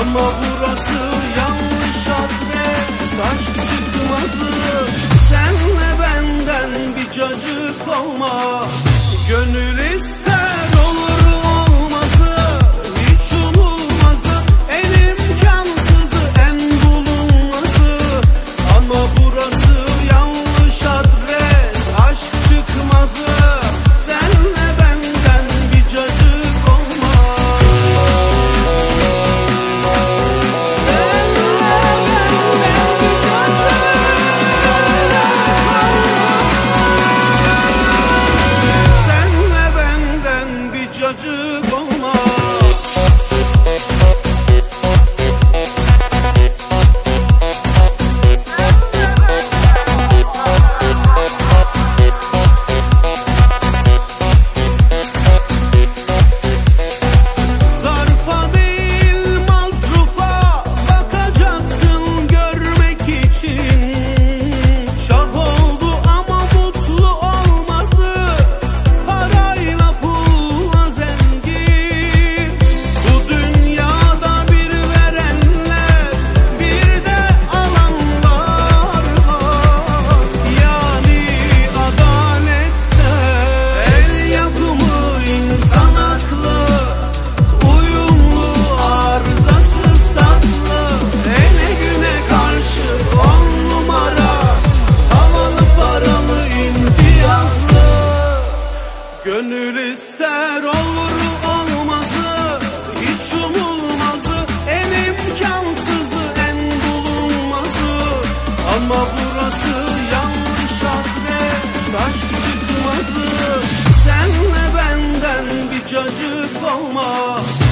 Ama burası yanlış adres Aşk çıkmazı. Senle benden bir cacık olmaz. Gönül ister Gönül ister olur olmazı Hiç umulmazı En imkansızı en bulunmazı. Ama burası yanlış adres Aşk çıkmazı. Senle benden bir cacık olmaz